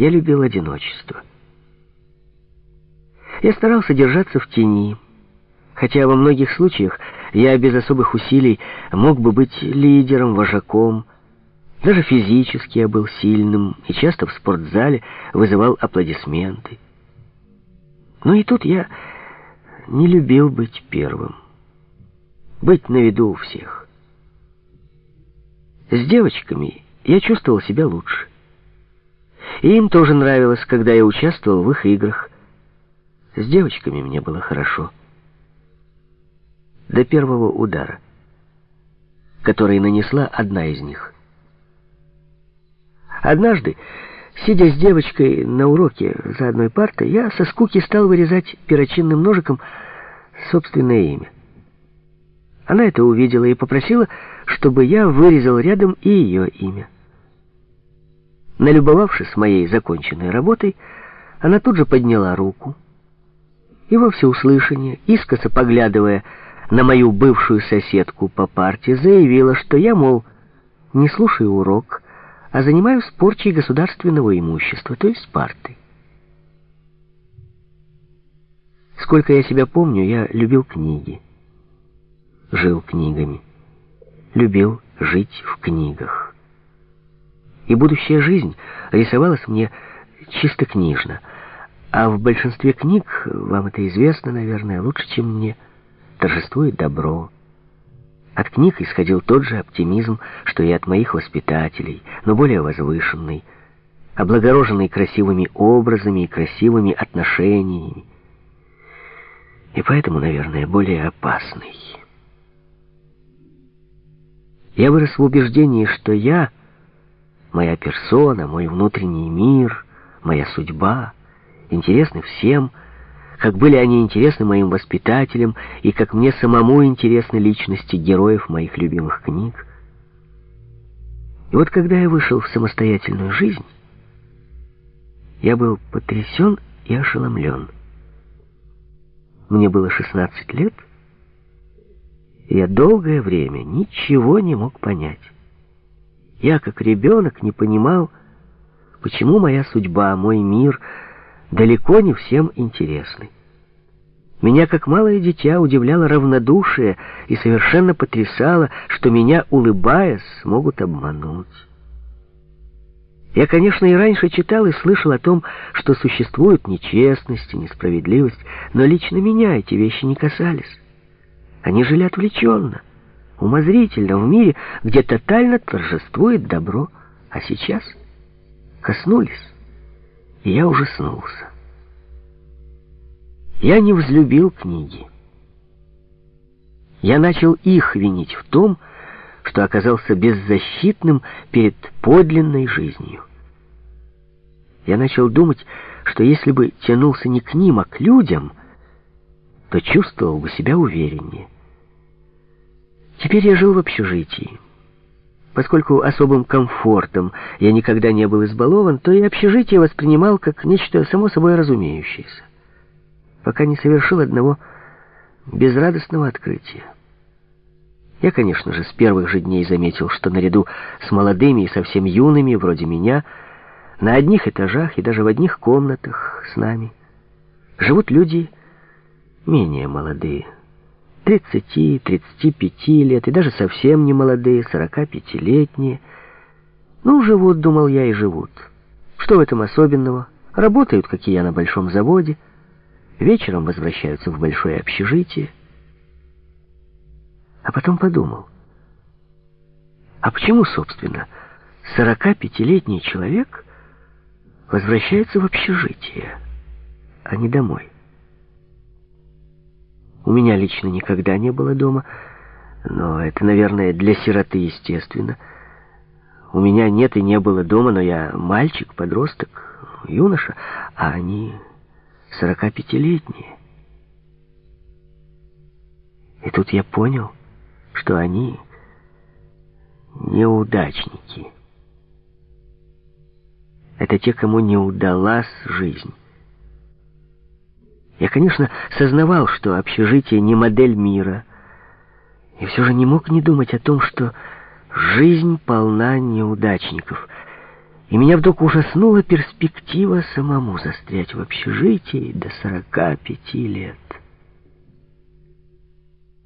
я любил одиночество. Я старался держаться в тени, хотя во многих случаях я без особых усилий мог бы быть лидером, вожаком. Даже физически я был сильным и часто в спортзале вызывал аплодисменты. Но и тут я не любил быть первым, быть на виду у всех. С девочками я чувствовал себя лучше. И им тоже нравилось, когда я участвовал в их играх. С девочками мне было хорошо. До первого удара, который нанесла одна из них. Однажды, сидя с девочкой на уроке за одной партой, я со скуки стал вырезать перочинным ножиком собственное имя. Она это увидела и попросила, чтобы я вырезал рядом и ее имя. Налюбовавшись моей законченной работой, она тут же подняла руку, и во всеуслышание, искоса поглядывая на мою бывшую соседку по парте, заявила, что я, мол, не слушаю урок, а занимаюсь порчей государственного имущества, то есть партой. Сколько я себя помню, я любил книги, жил книгами, любил жить в книгах. И будущая жизнь рисовалась мне чисто книжно — а в большинстве книг, вам это известно, наверное, лучше, чем мне, торжествует добро. От книг исходил тот же оптимизм, что и от моих воспитателей, но более возвышенный, облагороженный красивыми образами и красивыми отношениями. И поэтому, наверное, более опасный. Я вырос в убеждении, что я, моя персона, мой внутренний мир, моя судьба — интересны всем, как были они интересны моим воспитателям и как мне самому интересны личности героев моих любимых книг. И вот когда я вышел в самостоятельную жизнь, я был потрясен и ошеломлен. Мне было 16 лет, и я долгое время ничего не мог понять. Я, как ребенок, не понимал, почему моя судьба, мой мир — далеко не всем интересны. Меня, как малое дитя, удивляло равнодушие и совершенно потрясало, что меня, улыбаясь, смогут обмануть. Я, конечно, и раньше читал и слышал о том, что существует нечестность и несправедливость, но лично меня эти вещи не касались. Они жили отвлеченно, умозрительно, в мире, где тотально торжествует добро, а сейчас коснулись и я ужаснулся. Я не взлюбил книги. Я начал их винить в том, что оказался беззащитным перед подлинной жизнью. Я начал думать, что если бы тянулся не к ним, а к людям, то чувствовал бы себя увереннее. Теперь я жил в общежитии. Поскольку особым комфортом я никогда не был избалован, то и общежитие воспринимал как нечто само собой разумеющееся, пока не совершил одного безрадостного открытия. Я, конечно же, с первых же дней заметил, что наряду с молодыми и совсем юными, вроде меня, на одних этажах и даже в одних комнатах с нами живут люди менее молодые, 30-35 лет, и даже совсем не молодые, 45-летние. Ну, живут, думал я, и живут. Что в этом особенного? Работают, как и я, на большом заводе. Вечером возвращаются в большое общежитие. А потом подумал, а почему, собственно, 45-летний человек возвращается в общежитие, а не домой? У меня лично никогда не было дома, но это, наверное, для сироты естественно. У меня нет и не было дома, но я мальчик, подросток, юноша, а они 45-летние. И тут я понял, что они неудачники. Это те, кому не удалась жизнь. Я, конечно, сознавал, что общежитие не модель мира, и все же не мог не думать о том, что жизнь полна неудачников, И меня вдруг ужаснула перспектива самому застрять в общежитии до сорока пяти лет.